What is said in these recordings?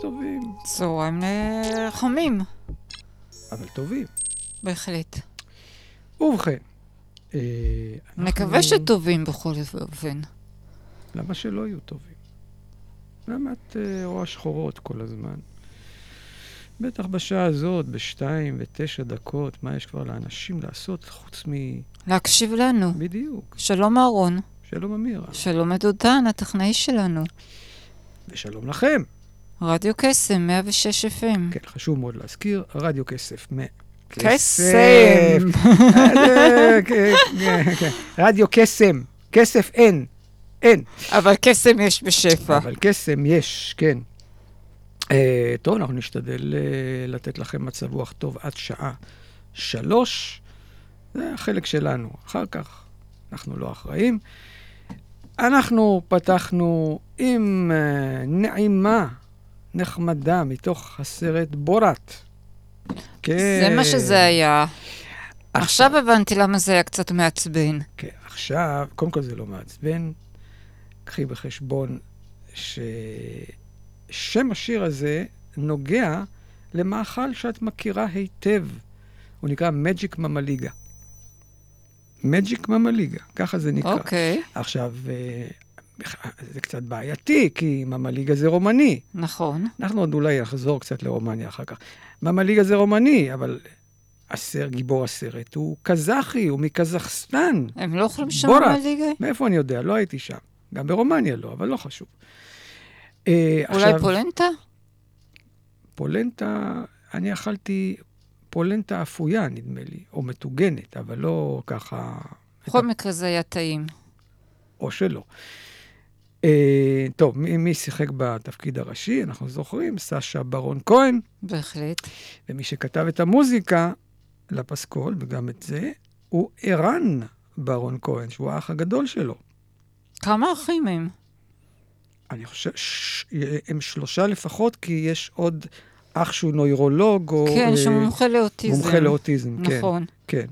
טובים. צהריים חמים, אבל טובים. בהחלט. ובכן, אה, אנחנו- נקווה שטובים בכל אופן. למה שלא יהיו טובים? למה את אה, רואה שחורות כל הזמן? בטח בשעה הזאת, בשתיים ותשע דקות, מה יש כבר לאנשים לעשות חוץ מ... להקשיב לנו. בדיוק. שלום אהרון, שלום אמירה. שלום מדודן, הטכנאי שלנו. ושלום לכם. רדיו קסם, 106 FM. כן, חשוב מאוד להזכיר, רדיו כסף. מ- קסם! אה, כן, כן, כן. רדיו קסם. כסף אין. אין. אבל קסם יש בשפע. אבל קסם יש, כן. אה, טוב, אנחנו נשתדל אה, לתת לכם מצב רוח טוב עד שעה שלוש. זה החלק שלנו. אחר כך אנחנו לא אחראים. אנחנו פתחנו עם נעימה נחמדה מתוך הסרט בורת. כן. זה מה שזה היה. עכשיו הבנתי למה זה היה קצת מעצבן. כן, עכשיו, קודם כל זה לא מעצבן. קחי בחשבון ששם השיר הזה נוגע למאכל שאת מכירה היטב. הוא נקרא מג'יק ממליגה. מג'יק ממליגה, ככה זה נקרא. אוקיי, עכשיו, אה, זה קצת בעייתי, כי ממליגה זה רומני. נכון. אנחנו עוד אולי נחזור קצת לרומניה אחר כך. ממליגה זה רומני, אבל הסר, גיבור הסרט הוא קזחי, הוא מקזחסטן. הם לא יכולים בורת. מהליגה? מאיפה אני יודע? לא הייתי שם. גם ברומניה לא, אבל לא חשוב. אה, אולי עכשיו, פולנטה? פולנטה, אני אכלתי פולנטה אפויה, נדמה לי, או מטוגנת, אבל לא ככה, בכל מקרה זה היה טעים. או שלא. אה, טוב, מי, מי שיחק בתפקיד הראשי? אנחנו זוכרים, סשה ברון כהן, בהחלט. ומי שכתב את המוזיקה לפסקול, וגם את זה, הוא ערן ברון כהן, שהוא האח הגדול שלו. כמה אחים הם? אני חושב, ש... הם שלושה לפחות, כי יש עוד אח שהוא נוירולוג, או... כן, אה, שהוא מומחה לאוטיזם. מומחה לאוטיזם, כן. נכון, כן.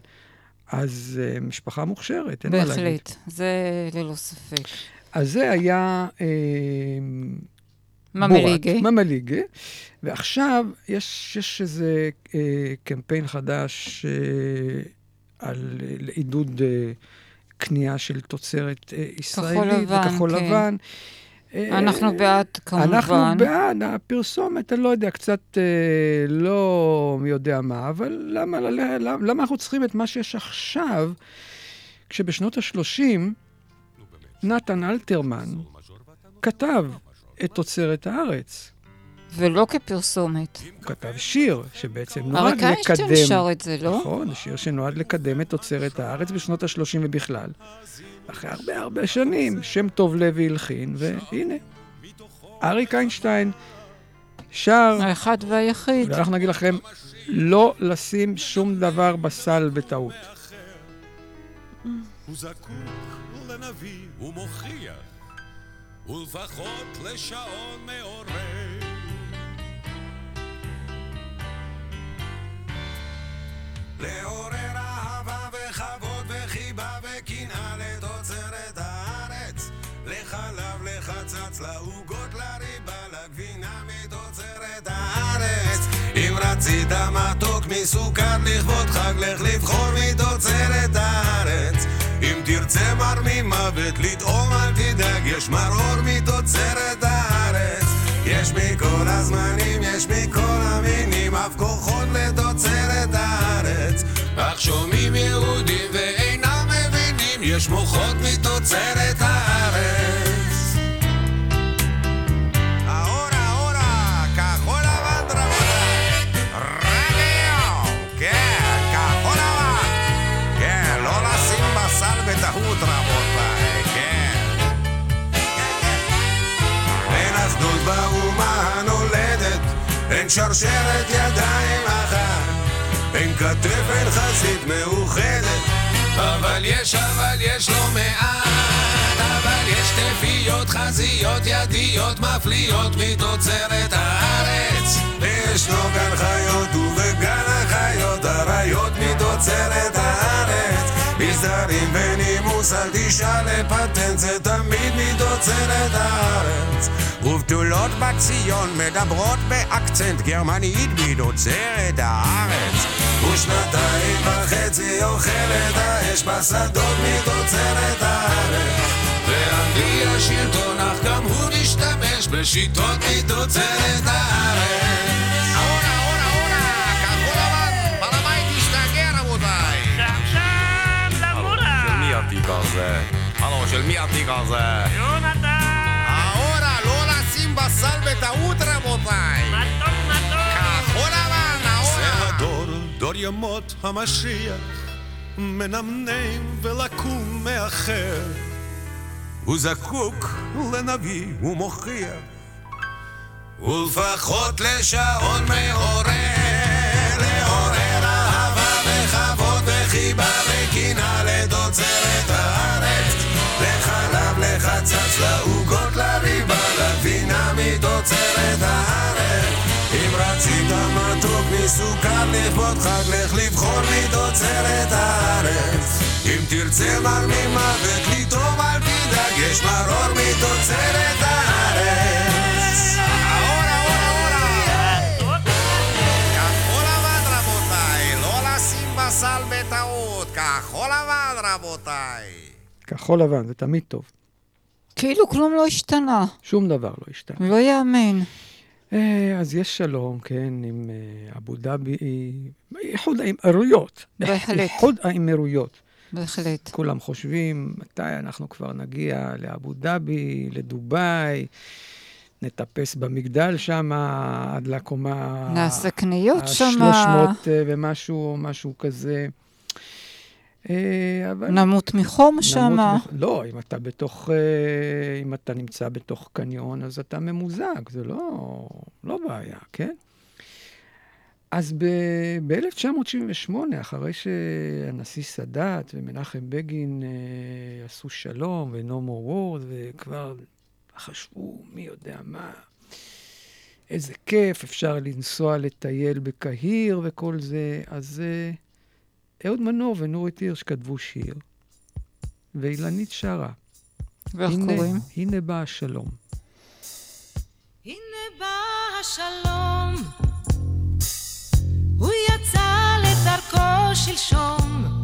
אז uh, משפחה מוכשרת, אין מה להגיד. בהחלט. זה ללא ספק. אז זה היה אה, ממליגה. ממליגה. ועכשיו יש, יש איזה אה, קמפיין חדש אה, על, לעידוד אה, קנייה של תוצרת אה, ישראלית. לבן, וכחול כן. לבן. אה, אנחנו בעד, כמובן. אנחנו בעד, הפרסומת, אני לא יודע, קצת אה, לא מי יודע מה, אבל למה, למה, למה אנחנו צריכים את מה שיש עכשיו, כשבשנות ה-30 נתן אלתרמן כתב את תוצרת הארץ. ולא כפרסומת. הוא כתב שיר שבעצם נועד אריק לקדם... איינשטיין שר את זה, לא? נכון, שיר שנועד לקדם את תוצרת הארץ בשנות ה-30 ובכלל. אחרי הרבה הרבה שנים, שם טוב לוי הלחין, והנה, אריק איינשטיין שר, האחד והיחיד. ואנחנו נגיד לכם, לא לשים שום דבר בסל בטעות. הוא זקוק לנביא ומוכיח, ולפחות לשעון מעורר. לעורר אהבה וכבוד וחיבה וקנאה לתוצרת הארץ. לחלב, לחצץ, לעוגות, לריבה, לגבינה מתוצרת הארץ. אם רצית מתוק מסוכר לכבוד חג, לך לבחור מתוצרת הארץ. אם תרצה מר ממוות לטעום אל תדאג, יש מרור מתוצרת הארץ. יש מכל הזמנים, יש מכל המינים, אף כוחות לתוצרת הארץ. אך שומעים יהודים ואינם מבינים, יש מוחות מתוצרת הארץ. אין שרשרת ידיים אחת, אין כתף, אין חזית מאוחדת, אבל יש, אבל יש לא מעט, אבל יש תפיות, חזיות, ידיות, מפליאות מתוצרת הארץ. ישנו גן חיות ובגן החיות, אריות מתוצרת הארץ. מסדרים ונימוס, אל תשאל לפטנט, זה תמיד מתוצרת הארץ. ובתולות בציון מדברות באקצנט גרמנית מתוצרת הארץ. ושנתיים וחצי אוכלת האש בשדות מתוצרת הארץ. ואנגלי השלטון, אך גם הוא משתמש בשיטות מתוצרת הארץ. של מי התיק הזה? הלו, של מי התיק הזה? בסל בטעות רבותיי. מתוק מתוק! כחול לבן, האורה. זה הדור, דור ימות המשיח, מנמנם ולקום מאחר. הוא זקוק לנביא ומוכיח, ולפחות לשעון מעורר, לעורר אהבה וכבוד וחיבה וקנאה לתוצרת הארץ. לחלב, לחצץ, לעוגות, מסוכר לכבוד חג, לך לבחור מתוצרת הארץ. אם תרצה מר ממוות לטעום אל תדאג, יש מרור מתוצרת הארץ. אורה, אורה, אורה. כחול לבן רבותיי, לא לשים בסל בטעות, כחול לבן רבותיי. כחול לבן, זה תמיד טוב. כאילו כלום לא השתנה. שום דבר לא השתנה. לא יאמן. אה, אז יש שלום, כן, עם אה, אבו דאבי, איחוד האמירויות. בהחלט. איחוד האמירויות. בהחלט. כולם חושבים, מתי אנחנו כבר נגיע לאבו דאבי, לדובאי, נטפס במגדל שם עד לקומה... נעשה קניות שם. ה-300 ומשהו, משהו כזה. אה, אבל... נמות מחום שם. מח- לא, אם אתה בתוך, אה, אם אתה נמצא בתוך קניון, אז אתה ממוזג, זה לא, לא בעיה, כן? אז ב-1978, אחרי שהנשיא סאדאת ומנחם בגין אה, עשו שלום ו-No more wars, וכבר חשבו, מי יודע מה, איזה כיף, אפשר לנסוע לטייל בקהיר וכל זה, אז אה, אהוד מנור ונורית הירש כתבו שיר, ואילנית שרה. ואיך הנה, קוראים? הנה בא השלום. הנה השלום. הוא יצא לדרכו שלשום.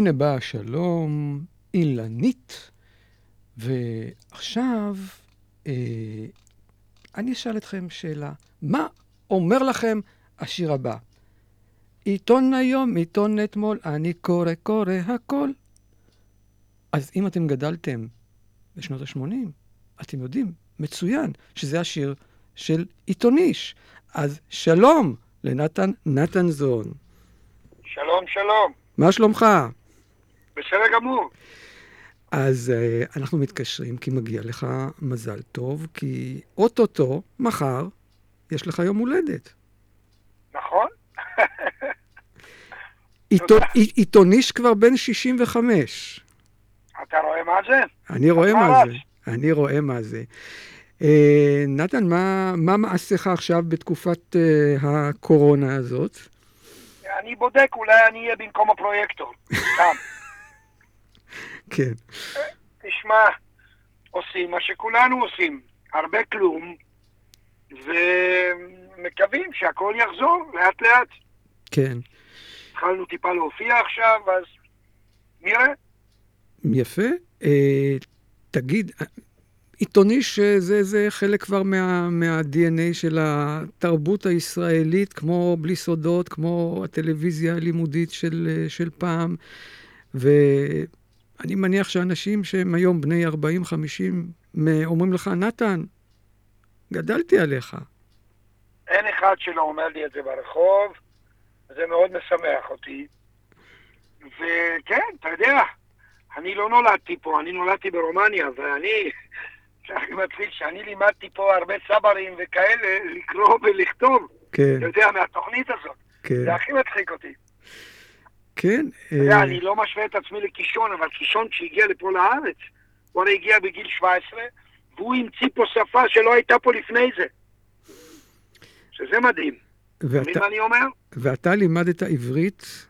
הנה בא השלום, אילנית, ועכשיו אה, אני אשאל אתכם שאלה. מה אומר לכם השיר הבא? עיתון היום, עיתון אתמול, אני קורא, קורא הכל. אז אם אתם גדלתם בשנות ה-80, אתם יודעים מצוין שזה השיר של עיתוניש. אז שלום לנתן נתן זון. שלום, שלום. מה שלומך? בסדר גמור. אז uh, אנחנו מתקשרים כי מגיע לך מזל טוב, כי אוטוטו, מחר, יש לך יום הולדת. נכון? עיתו, עי- עיתוניש כבר בן 65. אתה רואה מה זה? אני רואה מה רץ? זה. אני רואה מה זה. אה, נתן, מה, מה מעשיך עכשיו בתקופת אה, הקורונה הזאת? אני בודק, אולי אני אהיה במקום הפרויקטור. כן. תשמע, עושים מה שכולנו עושים. הרבה כלום, ומקווים שהכל יחזור לאט לאט. כן. התחלנו טיפה להופיע עכשיו, אז נראה. יפה. אה, תגיד, אה, עיתוניש אה, זה, חלק כבר מה, מה-DNA של התרבות הישראלית, כמו בלי סודות, כמו הטלוויזיה הלימודית של, אה, של פעם. ואני מניח שאנשים שהם היום בני 40-50 אומרים לך, נתן, גדלתי עליך. אין אחד שלא אומר לי את זה ברחוב, זה מאוד משמח אותי. וכן, אתה יודע, אני לא נולדתי פה, אני נולדתי ברומניה, ואני, הכי מצחיק שאני לימדתי פה הרבה צברים וכאלה לקרוא ולכתוב, כן, אתה יודע, מהתוכנית הזאת. כן, זה הכי מצחיק אותי. כן. אתה יודע, אה, אני לא משווה את עצמי לקישון, אבל קישון כשהגיע לפה לארץ, הוא הרי הגיע בגיל 17, והוא המציא פה שפה שלא הייתה פה לפני זה. שזה מדהים. מבין ואתה- מה אני אומר? ואתה לימדת עברית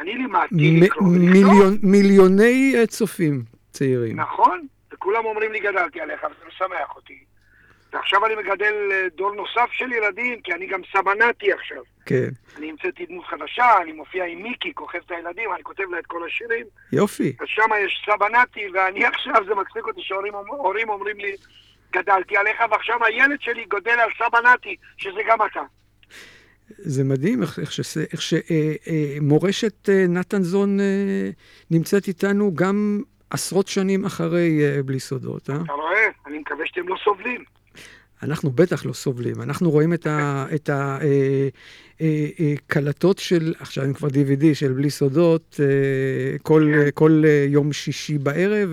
אני לימדתי לקרוא. מיליון- מיליוני אה, צופים צעירים. נכון, וכולם אומרים לי גדלתי עליך, וזה משמח אותי. ועכשיו אני מגדל אה, דור נוסף של ילדים, כי אני גם סבנתי עכשיו. כן, אני המצאתי דמות חדשה, אני מופיע עם מיקי, כוכב את הילדים, אני כותב לה את כל השירים. יופי. אז שם יש סבנתי, ואני עכשיו, זה מצחיק אותי שהורים אומר- הורים אומרים לי, גדלתי עליך, ועכשיו הילד שלי גודל על סבנתי, שזה גם אתה. זה מדהים איך, איך, שזה- איך שמורשת אה, נתן זון אה, נמצאת איתנו גם עשרות שנים אחרי אה, בלי סודות. אה? אתה רואה? אני מקווה שאתם לא סובלים. אנחנו בטח לא סובלים. אנחנו רואים את הקלטות של, עכשיו הם כבר DVD של בלי סודות, אה, כל, כן. אה, כל אה, יום שישי בערב,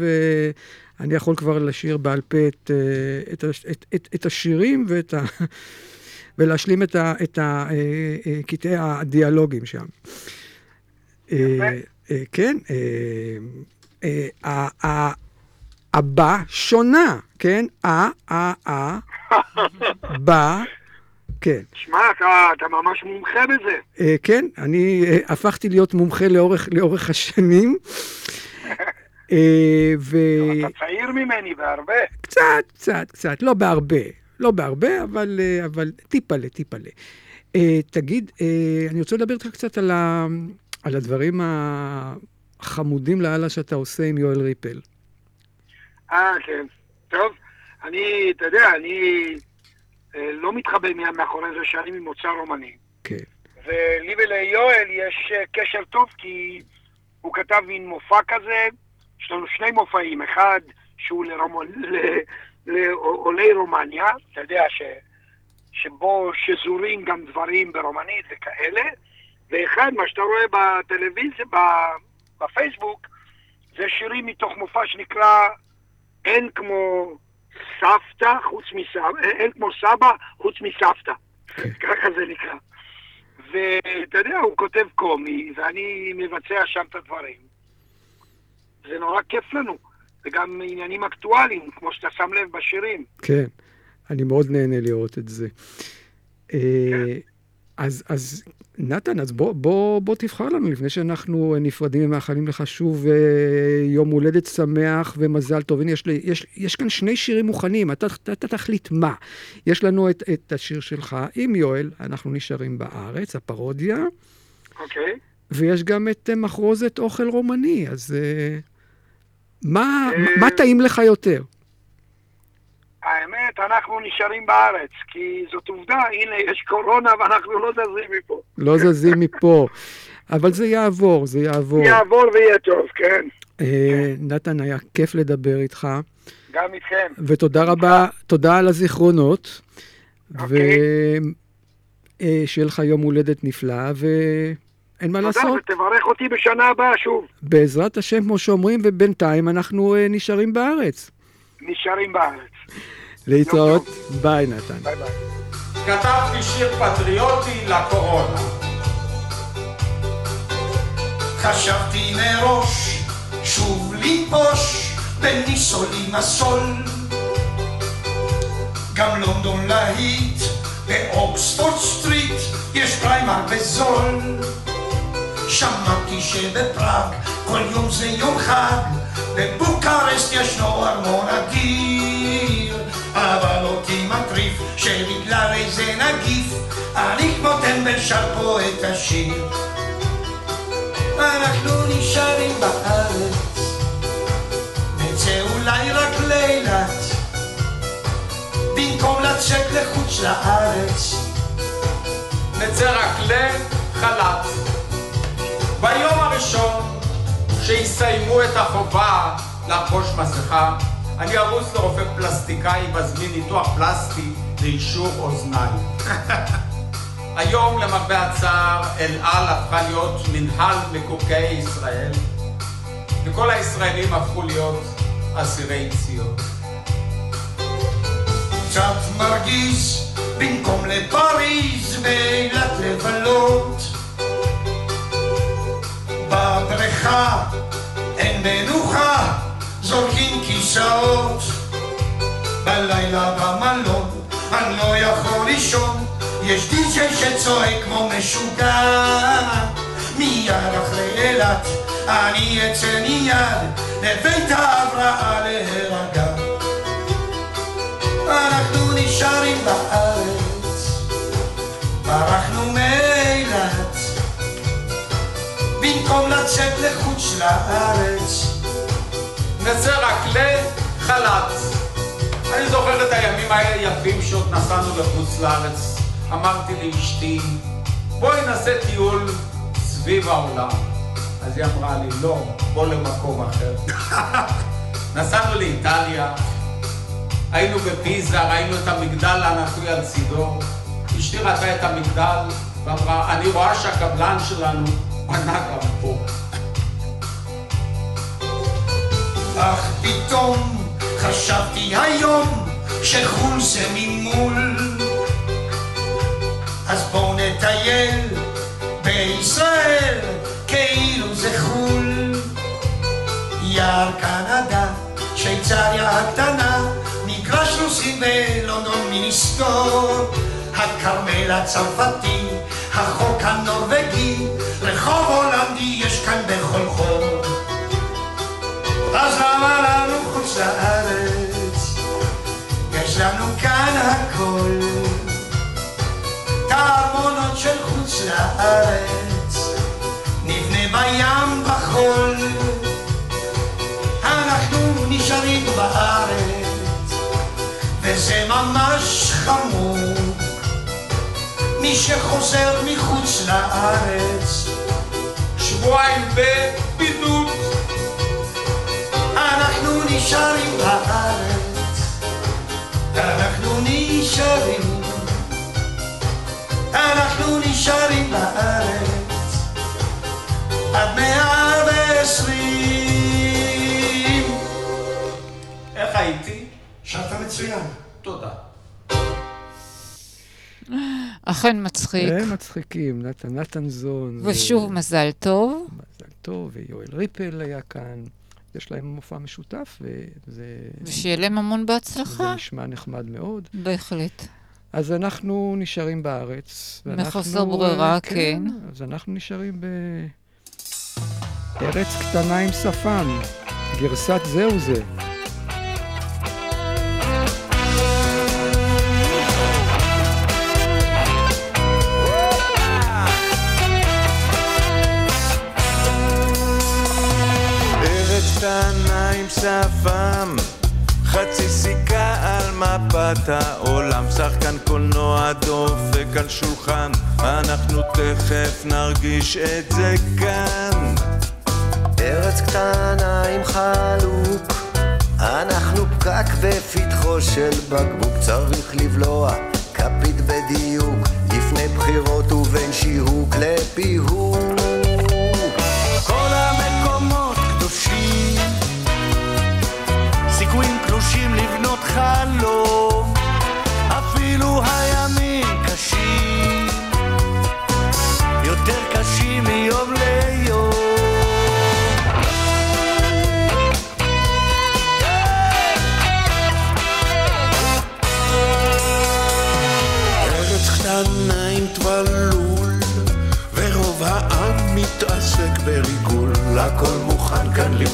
ואני יכול כבר לשיר בעל פה את, אה, את, את, את, את השירים ואת ה... ולהשלים את, ה, את ה, אה, אה, קטעי הדיאלוגים שם. אה, אה, כן, אה, אה, הבא שונה, כן? אה, אה, אה, בא, כן. שמע, אתה, אתה ממש מומחה בזה. אה, כן, אני אה, הפכתי להיות מומחה לאורך, לאורך השנים. אה, ו... אתה צעיר ממני בהרבה. קצת, קצת, קצת, לא בהרבה, לא בהרבה, אבל, אה, אבל טיפלה, טיפלה. אה, תגיד, אה, אני רוצה לדבר איתך קצת על, ה, על הדברים החמודים לאללה שאתה עושה עם יואל ריפל. אה, כן. טוב, אני, אתה יודע, אני אה, לא מתחבא מאחורי זה שאני ממוצא רומני. כן, ולי וליואל יש אה, קשר טוב כי הוא כתב מין מופע כזה, יש לנו שני מופעים, אחד שהוא לרומו, ל, לעולי רומניה, אתה יודע, ש, שבו שזורים גם דברים ברומנית וכאלה, ואחד, מה שאתה רואה בטלוויזיה, בפייסבוק, זה שירים מתוך מופע שנקרא אין כמו סבתא חוץ מסבא, אין כמו סבא חוץ מסבתא. ככה זה נקרא. ואתה יודע, הוא כותב קומי, ואני מבצע שם את הדברים. זה נורא כיף לנו. וגם עניינים אקטואליים, כמו שאתה שם לב בשירים. כן, אני מאוד נהנה לראות את זה. אה, אז, אז נתן, אז בוא, בוא, בוא תבחר לנו לפני שאנחנו נפרדים ומאחלים לך שוב אה, יום הולדת שמח ומזל טוב. הנה, יש, לי- יש, יש כאן שני שירים מוכנים, אתה, אתה, אתה תחליט מה. יש לנו את, את השיר שלך עם יואל, אנחנו נשארים בארץ, הפרודיה, אוקיי? ויש גם את אה, מחרוזת אוכל רומני, אז אה, מה, אה, מה טעים לך יותר? האמת, אנחנו נשארים בארץ, כי זאת עובדה, הנה, יש קורונה ואנחנו לא זזים מפה. לא זזים מפה. אבל זה יעבור, זה יעבור. יעבור ויהיה טוב, כן. אה, נתן, היה כיף לדבר איתך, גם איתכם. ותודה רבה, תודה על הזיכרונות, אוקיי. ושיהיה לך יום הולדת נפלא, ואין מה תודה, לעשות. ותברך אותי בשנה הבאה שוב. בעזרת השם, כמו שאומרים, ובינתיים אנחנו אה, נשארים בארץ. נשארים בארץ. להתראות, ביי נתן. ביי ביי. כתבתי שיר פטריוטי לקורונה. חשבתי מראש שוב לנפוש בניסולים הסול גם לונדון להיט באוקספורד סטריט יש Primark בזול שמעתי שבפראג כל יום זה יום חג בבוקרשט ישנו ארמון אדיר אבל אותי מטריף שבגלל איזה נגיף אני כמו טמבל שר פה את השיר אנחנו נשארים בארץ, נצא אולי רק לאילת, במקום לצאת לחוץ לארץ. נצא רק לחל"ת. ביום הראשון שיסיימו את החובה לחבוש מסכה, אני ארוץ לרופא פלסטיקאי, מזמין ניתוח פלסטי, זה יישור אוזניים. היום, למרבה הצער, אל על הפכה להיות מנהל מקורקעי ישראל, וכל הישראלים הפכו להיות אסירי ציון. קצת מרגיז, במקום לפריז, בלילה במלון, אני לא יכול לישון, יש די.ג'יי שצועק כמו משוגע. מיד אחרי אילת, אני אצא מיד לבית ההבראה להירגע. אנחנו נשארים בארץ, ברחנו מאילת, במקום לצאת לחוץ לארץ. נצא רק לחל"ת. אני זוכר את הימים היפים שעוד נסענו לחוץ לארץ. אמרתי לאשתי, בואי נעשה טיול סביב העולם. אז היא אמרה לי, לא, בוא למקום אחר. נסענו לאיטליה, היינו בפיזה, ראינו את המגדל הנטוי על צידו. אשתי ראתה את המגדל ואמרה, אני רואה שהקבלן שלנו בנה גם פה. אך פתאום חשבתי היום שחו"ל זה ממול. אז בואו נטייל בישראל כאילו זה חו"ל. יער קנדה, שוויצריה הקטנה, מגרש נוסעים בלונדון מיניסטור, הכרמל הצרפתי, החוק הנורבגי, רחוב הולנדי יש כאן בכל חור. אז למה לנו חוץ לארץ? יש לנו כאן הכל. את הארמונות של חוץ לארץ נבנה בים בחול. אנחנו נשארים בארץ, וזה ממש חמור. מי שחוזר מחוץ לארץ, שבועיים בבידוד. נשארים בארץ, אנחנו נשארים, אנחנו נשארים בארץ, עד מאה ועשרים. איך הייתי? שרת מצוין. תודה. אכן מצחיק. הם מצחיקים, נתן, נתן זון. ושוב מזל טוב. מזל טוב, ויואל ריפל היה כאן. יש להם מופע משותף, וזה... ושיהיה להם המון בהצלחה. זה נשמע נחמד מאוד. בהחלט. אז אנחנו נשארים בארץ. מחוסר ברירה, כן. אז אנחנו נשארים בארץ קטנה עם שפם. גרסת זהו זה. מפת העולם, שחקן קולנוע דופק על שולחן, אנחנו תכף נרגיש את זה כאן. ארץ קטנה עם חלוק, אנחנו פקק בפתחו של בקבוק, צריך לבלוע כפית בדיוק, לפני בחירות ובין שיהוק לפיהוק. כל המקומות קדושים, סיכויים קלושים לבנות חלום,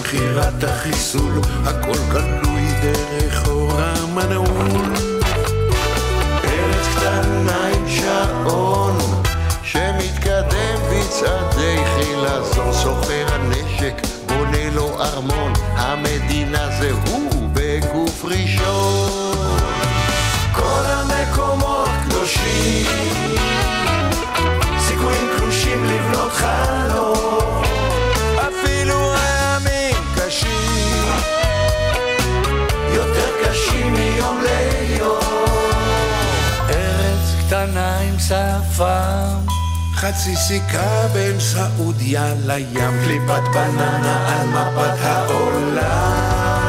למכירת החיסול, הכל גלוי דרך אור המנעול. ארץ קטנה עם שעון, שמתקדם בצעדי חילזון, סוחר הנשק בונה לו ארמון, המדינה זה הוא שפם. חצי סיכה בין סעודיה לים, קליפת בננה על מפת העולם.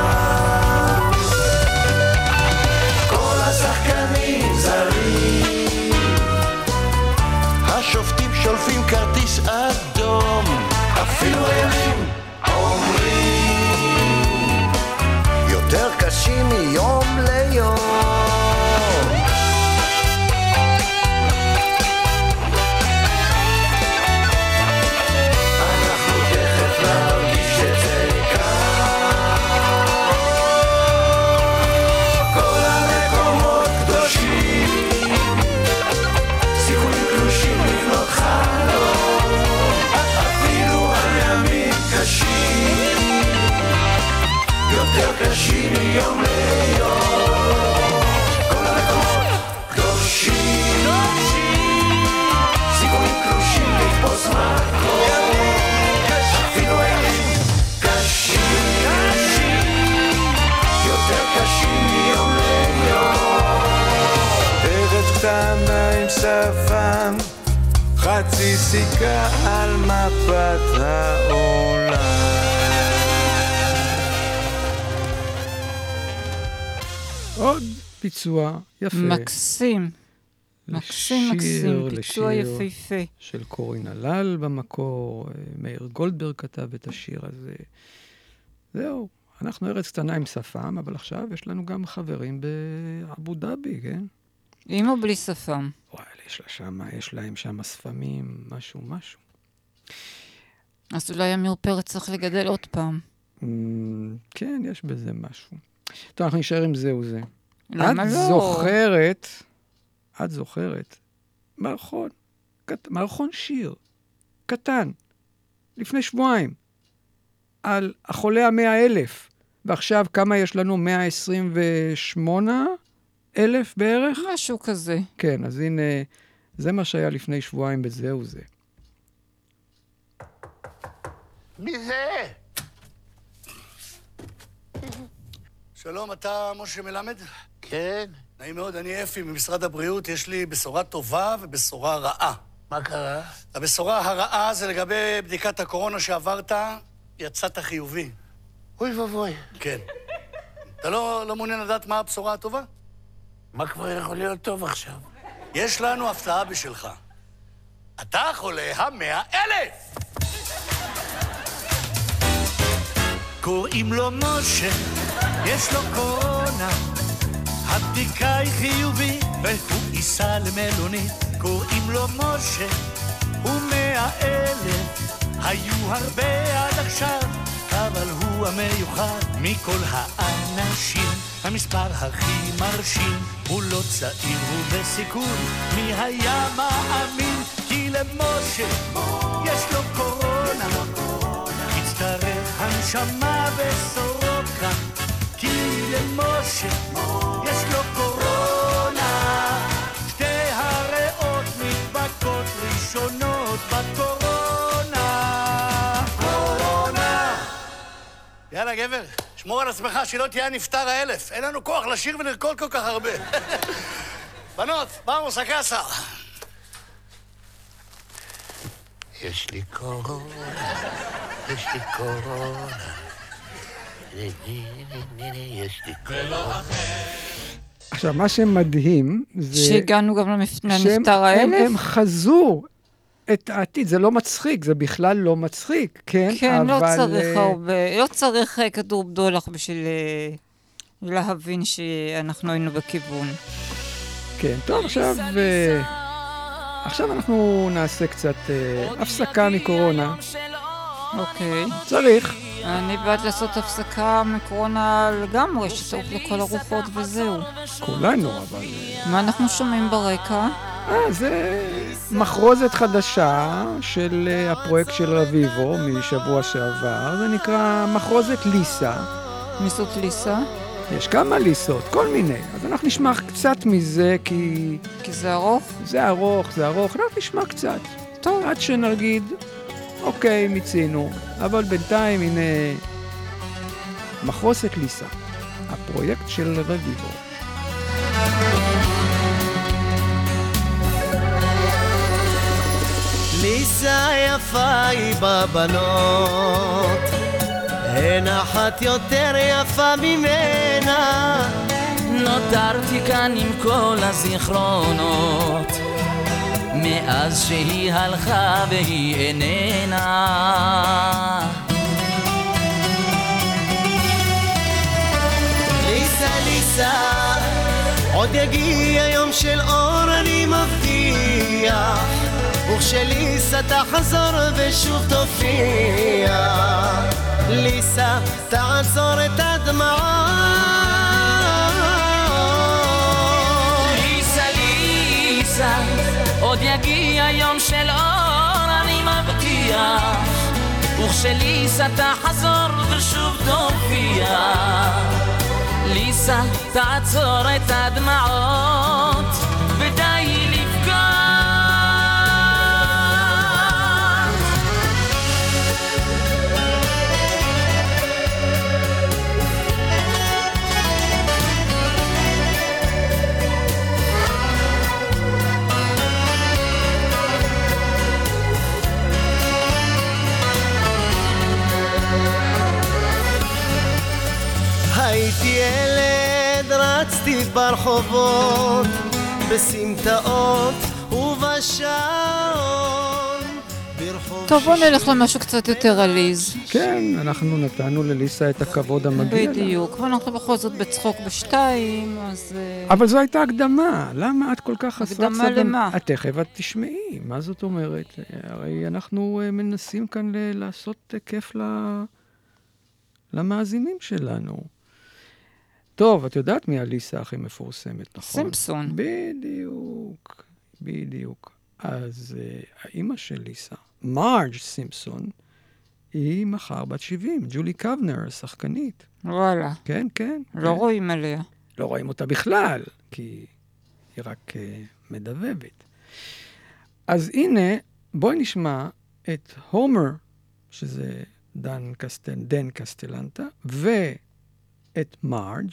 יפה. מקסים. מקסים, מקסים, ביצוע יפהפה. של קורין הלל במקור, אה, מאיר גולדברג כתב את השיר הזה. זהו, אנחנו ארץ קטנה עם שפם, אבל עכשיו יש לנו גם חברים באבו דאבי, כן? עם או בלי שפם? וואי, יש, לה שמה, יש להם שם שפמים, משהו, משהו. אז אולי עמיר פרץ צריך לגדל עוד פעם. Mm, כן, יש בזה משהו. טוב, אנחנו נשאר עם זה. למה את לא? זוכרת, את זוכרת, מערכון, קט, מערכון שיר, קטן, לפני שבועיים, על החולה המאה אלף, ועכשיו כמה יש לנו? 128 אלף בערך? משהו כזה. כן, אז הנה, זה מה שהיה לפני שבועיים בזהו זה. מי זה? שלום, אתה משה מלמד? כן. נעים מאוד, אני אפי ממשרד הבריאות. יש לי בשורה טובה ובשורה רעה. מה קרה? הבשורה הרעה זה לגבי בדיקת הקורונה שעברת, יצאת חיובי. אוי ואבוי. כן. אתה לא, לא מעוניין לדעת מה הבשורה הטובה? מה כבר יכול להיות טוב עכשיו? יש לנו הפתעה בשבילך. אתה חולה המאה אלף! קוראים לו משה, יש לו קורונה, הבדיקה היא חיובית והוא ייסע למלונית. קוראים לו משה, הוא מאה אלף, היו הרבה עד עכשיו, אבל הוא המיוחד מכל האנשים. המספר הכי מרשים, הוא לא צעיר, הוא בסיכון, מי היה מאמין? כי למשה יש לו קורונה. יצטרך הנשמה בסורוקה, כי למשה בקורונה. קורונה! יאללה, גבר, שמור על עצמך, שלא תהיה הנפטר האלף. אין לנו כוח לשיר ולרקוד כל כך הרבה. בנות, במוס הקאסה. יש לי קורונה, יש לי קורונה. יש לי קורונה. עכשיו, מה שמדהים זה... שהגענו גם שהם- לנפטר האלף? הם חזו את העתיד, זה לא מצחיק, זה בכלל לא מצחיק, כן? כן, לא אבל, צריך אה, הרבה, לא צריך אה, כדור בדולח בשביל אה, להבין שאנחנו היינו בכיוון. כן, טוב, עכשיו... עכשיו אנחנו נעשה קצת הפסקה מקורונה. אוקיי. צריך. אני בעד לעשות הפסקה מקורונה לגמרי, שתעוף לכל הרוחות וזהו. כולנו, אבל... מה אנחנו שומעים ברקע? אה, זה מחרוזת חדשה של אה, הפרויקט של רביבו משבוע שעבר, זה נקרא מחרוזת ליסה. מי זאת ליסה? יש כמה ליסות, כל מיני. אז אנחנו נשמע קצת מזה, כי... כי זה ארוך? זה ארוך, זה ארוך, אנחנו נשמע קצת. טוב. עד שנגיד, אוקיי, מיצינו, אבל בינתיים הנה מחרוסת ליסה, הפרויקט של רביבו. ליסה יפה היא בבנות, אין אחת יותר יפה ממנה. נותרתי כאן עם כל הזיכרונות. מאז שהיא הלכה והיא איננה. ליסה ליסה עוד יגיע יום של אור אני מבטיח. וכשליסה תחזור ושוב תופיע. ליסה תעצור את הדמעות ליסה, ליסה, עוד יגיע יום של אור, אני מבטיח. וכשליסה תחזור ושוב תופיע, ליסה, תעצור את הדמעות, ברחובות, בסמטאות ובשעון. טוב, בוא נלך למשהו קצת יותר עליז. כן, אנחנו נתנו לליסה את הכבוד המגיע לה. בדיוק, ואנחנו בכל זאת בצחוק בשתיים, אז... אה, אבל זו הייתה הקדמה, למה את כל כך חסרת הקדמה למה? את תכף את תשמעי, מה זאת אומרת? הרי אנחנו אה, מנסים כאן לעשות כיף ל- למאזינים שלנו. טוב, את יודעת מי הליסה הכי מפורסמת, נכון? סימפסון. בדיוק, בדיוק. אז uh, האימא של ליסה, מרג' סימפסון, היא מחר בת 70, ג'ולי קבנר, שחקנית. וואלה. כן, כן. לא כן. רואים עליה. לא רואים אותה בכלל, כי היא רק uh, מדבבת. אז הנה, בואי נשמע את הומר, שזה דן קסטל, דן קסטלנטה, ואת מרג',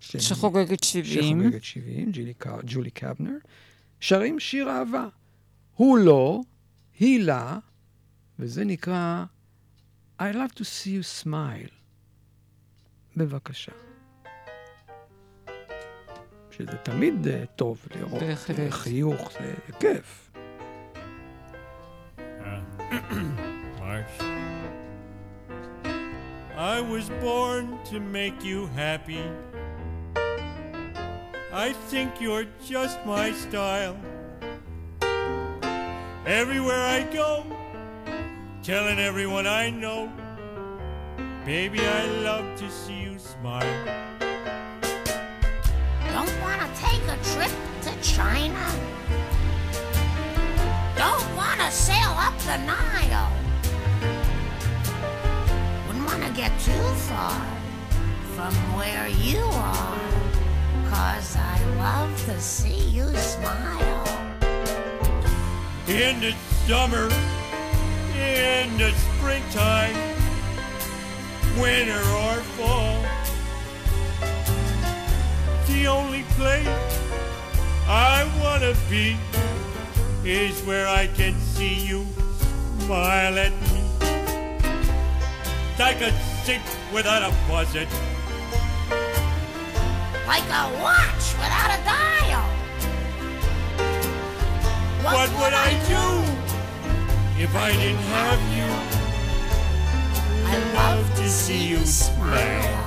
שחוגגת 70. שחוגגת 70, ג'ולי, ג'ולי קבנר, שרים שיר אהבה. הוא לא, היא לה, וזה נקרא I love to see you smile. בבקשה. שזה תמיד uh, טוב לראות uh, חיוך, זה כיף. March. I was born to make you happy. I think you're just my style. Everywhere I go, telling everyone I know, baby, I love to see you smile. Don't want to take a trip to China? Don't want to sail up the Nile? Want to get too far from where you are. Cause I love to see you smile. In the summer, in the springtime, winter or fall. The only place I wanna be is where I can see you smile at me. Like a tick without a buzzer, Like a watch without a dial. What would I do if I didn't have you? I love to see you smile.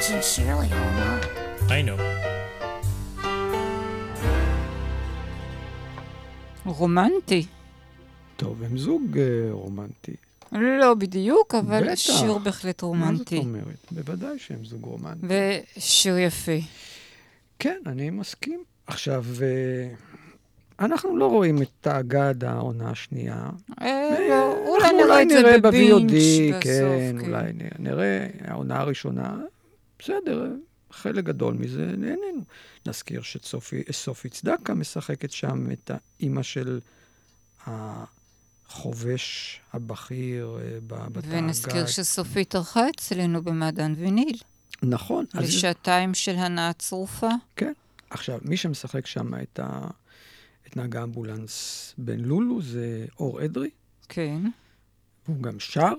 Mean that sincerely, Homer. I know. רומנטי. טוב, הם זוג אה, רומנטי. לא בדיוק, אבל בטח. שיר בהחלט רומנטי. מה זאת אומרת? בוודאי שהם זוג רומנטי. ושיר יפה. כן, אני מסכים. עכשיו, אה, אנחנו לא רואים את האגד העונה השנייה. אה, לא, אולי אנחנו נראה את זה ב-VOD, בסוף, כן, כן. אולי נראה, העונה הראשונה, בסדר, חלק גדול מזה נהנינו. נזכיר שסופי צדקה משחקת שם את האימא של החובש הבכיר אה, ב- בתא ונזכיר. שסופי התארחה אצלנו במעדן ויניל. נכון. אז- לשעתיים של הנאה צרופה. כן. עכשיו, מי שמשחק שם את, ה... את נהג האמבולנס בן לולו זה אור אדרי. כן. הוא גם שר,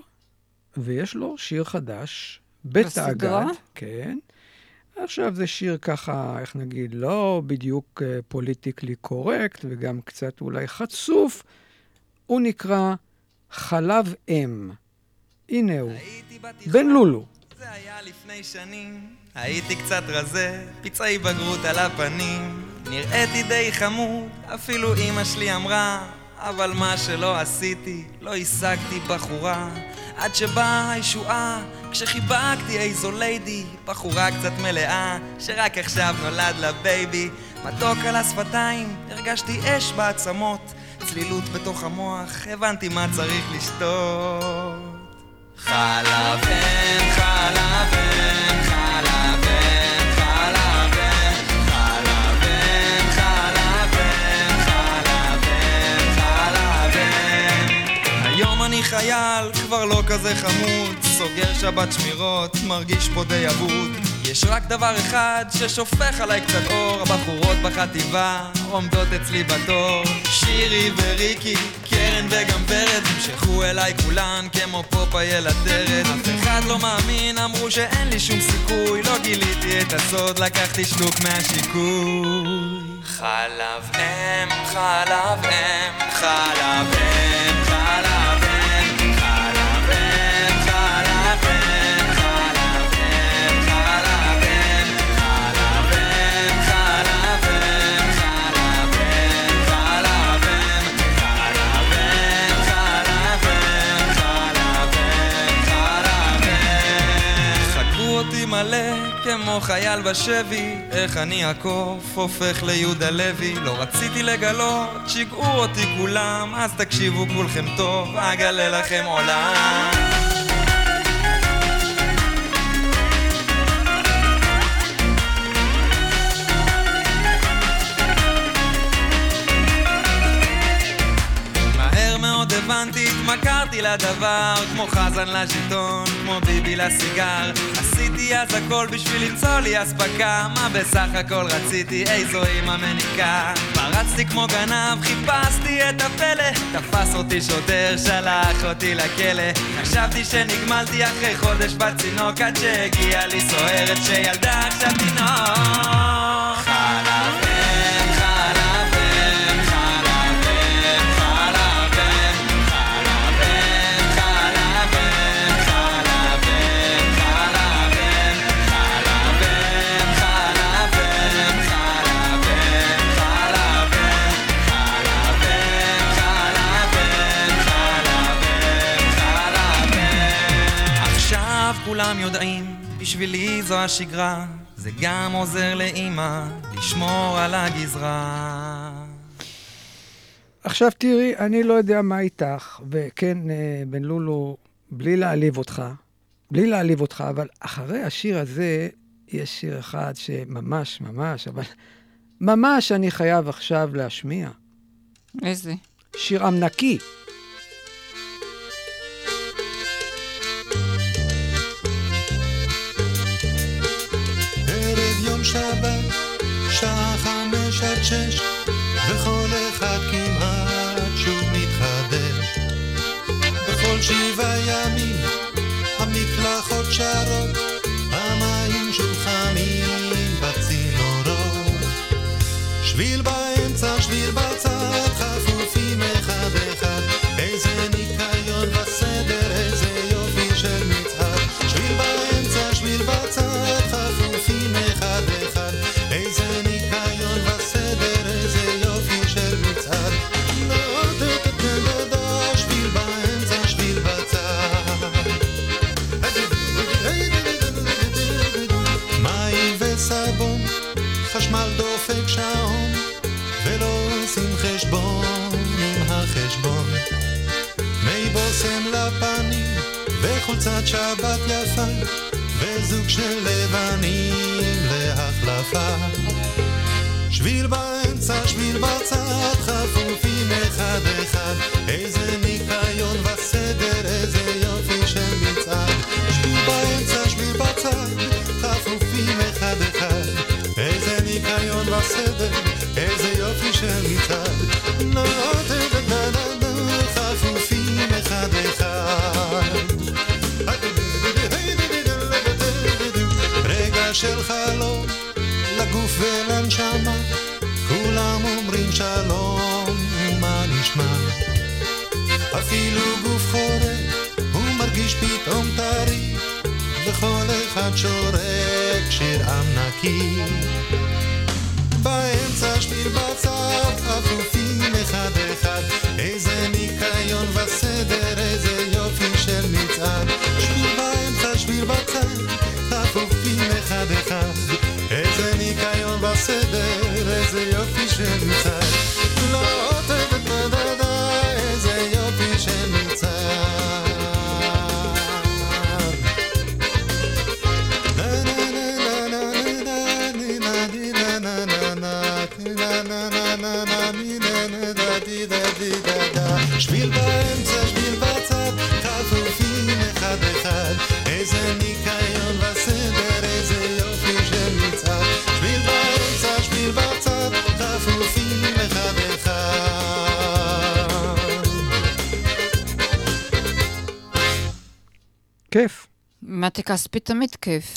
ויש לו שיר חדש, בית? האגד. כן. עכשיו זה שיר ככה, איך נגיד, לא בדיוק אה, פוליטיקלי קורקט, וגם קצת אולי חצוף. הוא נקרא חלב אם. הנה הוא, בן לולו. זה היה לפני שנים, הייתי קצת רזה, פצעי בגרות על הפנים. נראיתי די חמוד, אפילו אמא שלי אמרה, אבל מה שלא עשיתי, לא השגתי בחורה. עד שבאה הישועה, כשחיבקתי איזו ליידי, בחורה קצת מלאה, שרק עכשיו נולד לה baby. מתוק על השפתיים, הרגשתי אש בעצמות, צלילות בתוך המוח, הבנתי מה צריך לשתות. חלב אם, חלב אם, חייל, כבר לא כזה חמוד, סוגר שבת שמירות, מרגיש פה די אבוד. יש רק דבר אחד ששופך עליי קצת אור, הבחורות בחטיבה עומדות אצלי בתור. שירי וריקי, קרן וגם ורד, נמשכו אליי כולן כמו פופאי הטרד. אף אחד לא מאמין, אמרו שאין לי שום סיכוי, לא גיליתי את הסוד, לקחתי שלוק מהשיקוי. חלב אם, חלב אם, חלב אם, כמו חייל בשבי איך אני הקוף הופך ליהודה לוי. לא רציתי לגלות שיגעו אותי כולם אז תקשיבו כולכם טוב אגלה לכם עולם. הבנתי, התמכרתי לדבר כמו חזן לשלטון, כמו ביבי לסיגר עשיתי אז הכל בשביל למצוא לי אספקה. מה בסך הכל רציתי, איזו אימא מניקה. פרצתי כמו גנב, חיפשתי את הפלא. תפס אותי שוטר, שלח אותי לכלא. חשבתי שנגמלתי אחרי חודש בצינוק עד שהגיעה לי סוהרת שילדה עכשיו תינוק כולם יודעים, בשבילי זו השגרה, זה גם עוזר לאימא לשמור על הגזרה. עכשיו תראי, אני לא יודע מה איתך, וכן, אה, בן לולו, בלי להעליב אותך, בלי להעליב אותך, אבל אחרי השיר הזה, יש שיר אחד שממש, ממש, אבל ממש אני חייב עכשיו להשמיע. איזה? שיר שבת, שעה חמש עד שש, וכל אחד כמעט שוב מתחדש. בכל שבעה ימים המקלחות שרות, המים שוב חמים בצינורות. שביל מתי כספי תמיד כיף.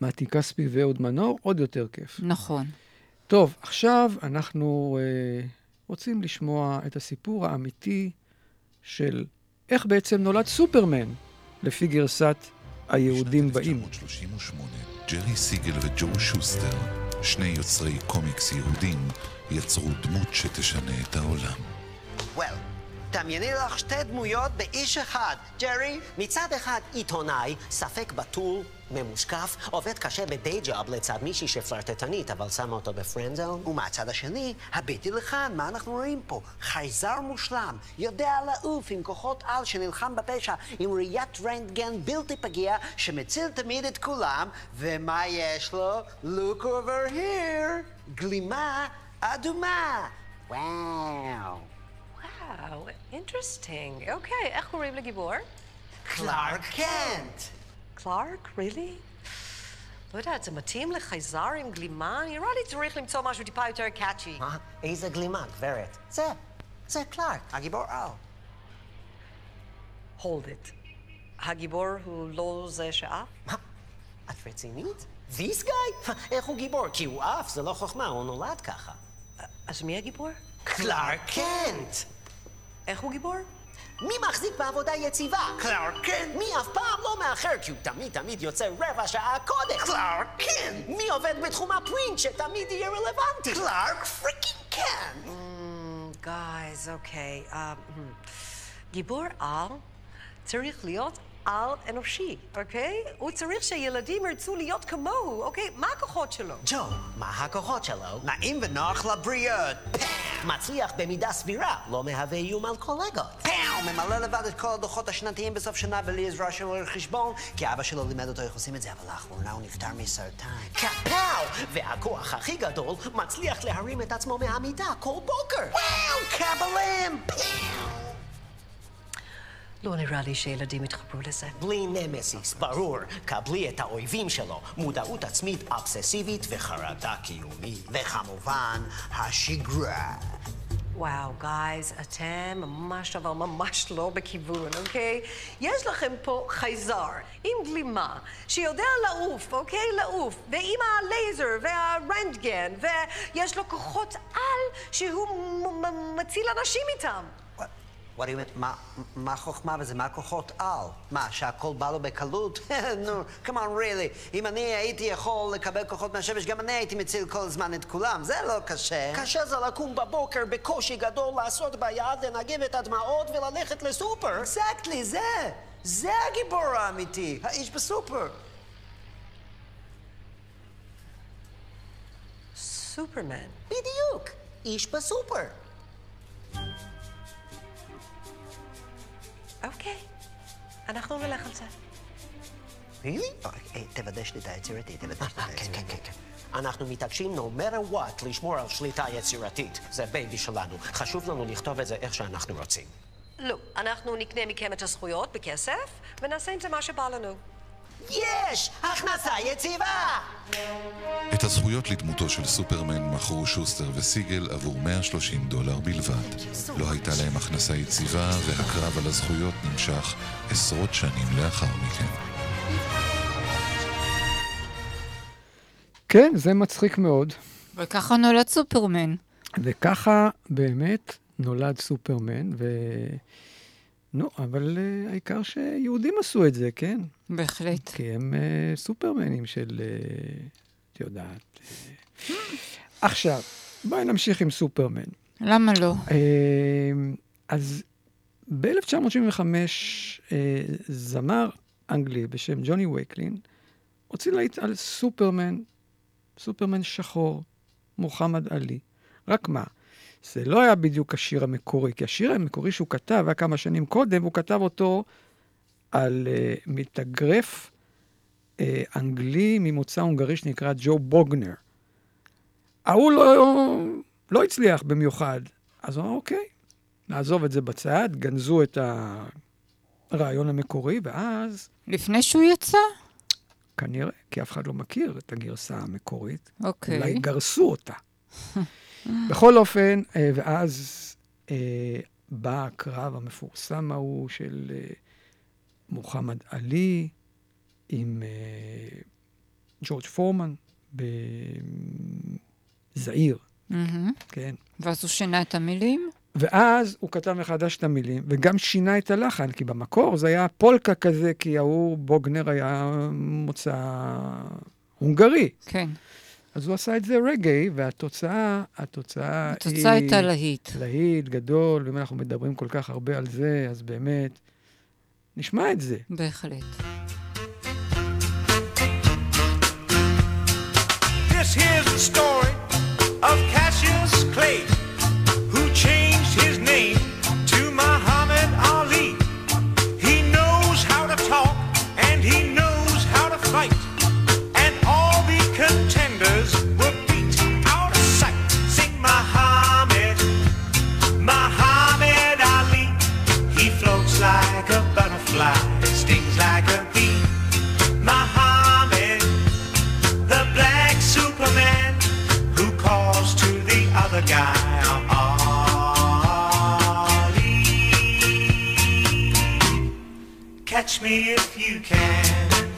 מתי כספי ואהוד מנור, עוד יותר כיף. נכון. טוב, עכשיו אנחנו אה, רוצים לשמוע את הסיפור האמיתי של איך בעצם נולד סופרמן, לפי גרסת היהודים באים. 1938, ג'רי סיגל וג'ו שוסטר, שני יוצרי קומיקס יהודים, יצרו דמות שתשנה את העולם. Well, דמייני לך שתי דמויות באיש אחד. ג'רי, מצד אחד עיתונאי, ספק בתול, ממושקף, עובד קשה בדיי ג'וב לצד מישהי שפלרטטנית, אבל שמה אותו בפרנדזון. ומהצד השני, הביטי לכאן, מה אנחנו רואים פה? חייזר מושלם, יודע לעוף עם כוחות על שנלחם בפשע, עם ראיית רנטגן בלתי פגיע, שמציל תמיד את כולם, ומה יש לו? Look over here, גלימה אדומה. וואו. וואו, interesting. אוקיי, איך קוראים לגיבור? קלארק קנט. קלארק? really? לא יודעת, זה מתאים לחייזר עם גלימה? נראה לי צריך למצוא משהו טיפה יותר קאצ'י. מה? איזה גלימה, גברת? זה, זה קלארק, הגיבור על. hold it. הגיבור הוא לא זה שעף? מה? את רצינית? This guy? איך הוא גיבור? כי הוא עף, זה לא חוכמה, הוא נולד ככה. אז מי הגיבור? קלארק קנט! איך הוא גיבור? מי מחזיק בעבודה יציבה? קלארק קנט! מי אף פעם לא מאחר כי הוא תמיד תמיד יוצא רבע שעה קודם? קלארק קנט! מי עובד בתחום ה print שתמיד יהיה רלוונטי? קלארק freaking קנט! guys, אוקיי. גיבור על צריך להיות על אנושי, אוקיי? הוא צריך שילדים ירצו להיות כמוהו, אוקיי? מה הכוחות שלו? ג'ו, מה הכוחות שלו? נעים ונוח מצליח במידה סבירה, לא מהווה איום על קולגות. פאו, ממלא לבד את כל הדוחות השנתיים בסוף שנה בלי עזרה של עורך חשבון, כי אבא שלו לימד אותו איך עושים את זה, אבל לאחרונה הוא נפטר מסרטן. קפאו! והכוח הכי גדול מצליח להרים את עצמו מהמיטה כל בוקר. וואו, קבלים! לא נראה לי שילדים יתחברו לזה. בלי נמסיס, ברור. קבלי את האויבים שלו. מודעות עצמית אבססיבית וחרדה קיומית. וכמובן, השגרה. וואו, גייז, אתם ממש אבל ממש לא בכיוון, אוקיי? יש לכם פה חייזר עם גלימה שיודע לעוף, אוקיי? לעוף, ועם הלייזר והרנטגן, ויש לו כוחות על שהוא מציל אנשים איתם. What do you mean? מה, מה חוכמה בזה? מה כוחות על? מה, שהכל בא לו בקלות? נו, come on, really. אם אני הייתי יכול לקבל כוחות מהשמש, גם אני הייתי מציל כל הזמן את כולם. זה לא קשה. קשה זה לקום בבוקר בקושי גדול, לעשות ביד, לנגב את הדמעות וללכת לסופר. אקזקטלי, זה. זה הגיבור האמיתי, האיש בסופר. סופרמן. בדיוק. איש בסופר. אוקיי, אנחנו נלך על זה. really? היי, תוודא שליטה יצירתית, תוודא שליטה יצירתית. כן, כן, כן. אנחנו מתעקשים no matter what לשמור על שליטה יצירתית. זה baby שלנו. חשוב לנו לכתוב את זה איך שאנחנו רוצים. לא, אנחנו נקנה מכם את הזכויות בכסף, ונעשה עם זה מה שבא לנו. יש! הכנסה יציבה! את הזכויות לדמותו של סופרמן מכרו שוסטר וסיגל עבור 130 דולר בלבד. לא הייתה להם הכנסה יציבה, והקרב על הזכויות נמשך עשרות שנים לאחר מכן. כן, זה מצחיק מאוד. וככה נולד סופרמן. וככה באמת נולד סופרמן, ו... נו, אבל uh, העיקר שיהודים עשו את זה, כן? בהחלט. כי הם uh, סופרמנים של, uh, את יודעת. Uh... עכשיו, בואי נמשיך עם סופרמן. למה לא? Uh, אז ב-1975, uh, זמר אנגלי בשם ג'וני וייקלין הוציא להיט על סופרמן, סופרמן שחור, מוחמד עלי. רק מה, זה לא היה בדיוק השיר המקורי, כי השיר המקורי שהוא כתב היה כמה שנים קודם, הוא כתב אותו על uh, מתאגרף uh, אנגלי ממוצא הונגרי שנקרא ג'ו בוגנר. ההוא לא, לא הצליח במיוחד, אז הוא אמר, אוקיי, נעזוב את זה בצד, גנזו את הרעיון המקורי, ואז... לפני שהוא יצא? כנראה, כי אף אחד לא מכיר את הגרסה המקורית. אוקיי. אולי גרסו אותה. בכל אופן, אה, ואז אה, בא הקרב המפורסם ההוא של אה, מוחמד עלי עם ג'ורג' פורמן בזעיר. כן. ואז הוא שינה את המילים? ואז הוא כתב מחדש את המילים, וגם שינה את הלחן, כי במקור זה היה פולקה כזה, כי ההוא בוגנר היה מוצא הונגרי. כן. אז הוא עשה את זה רגעי, והתוצאה, התוצאה היא... התוצאה הייתה להיט. להיט גדול, ואם אנחנו מדברים כל כך הרבה על זה, אז באמת, נשמע את זה. בהחלט. This here's the story of Cassius Clay, Catch me if you can.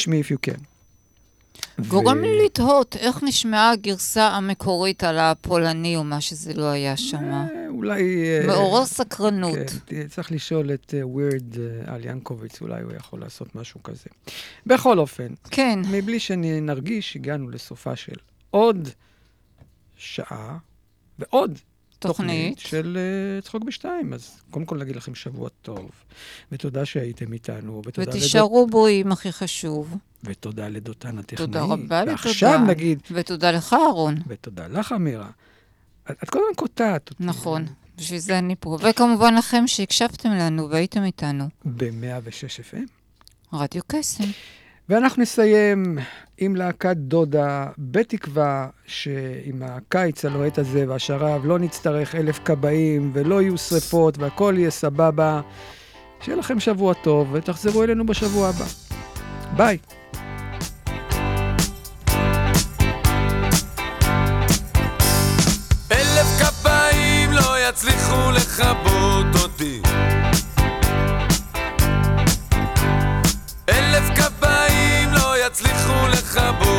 Catch me if you can. גורם לי לתהות איך נשמעה הגרסה המקורית על הפולני או מה שזה לא היה שם. אולי... אה, מעורר סקרנות. כן, צריך לשאול את אה, ווירד אה, על ינקוביץ, אולי הוא יכול לעשות משהו כזה. בכל אופן, כן. מבלי שנרגיש, הגענו לסופה של עוד שעה ועוד תוכנית. של אה, צחוק בשתיים. אז קודם כל נגיד לכם שבוע טוב, ותודה שהייתם איתנו, ותודה ותישארו בואים, הכי חשוב. ותודה לדותן הטכנאי. תודה רבה לתודה. ועכשיו נגיד, ותודה לך, אהרון. ותודה לך, אמירה. את את כל הזמן קוטעת אותי. נכון, בשביל זה אני פה. וכמובן לכם שהקשבתם לנו והייתם איתנו. ב-106 FM. רדיו קסם. ואנחנו נסיים עם להקת דודה, בתקווה שעם הקיץ הלוהט הזה והשרב לא נצטרך אלף כבאים ולא יהיו שרפות והכל יהיה סבבה. שיהיה לכם שבוע טוב ותחזרו אלינו בשבוע הבא. ביי. אלף כפיים לא יצליחו לכבות יצליחו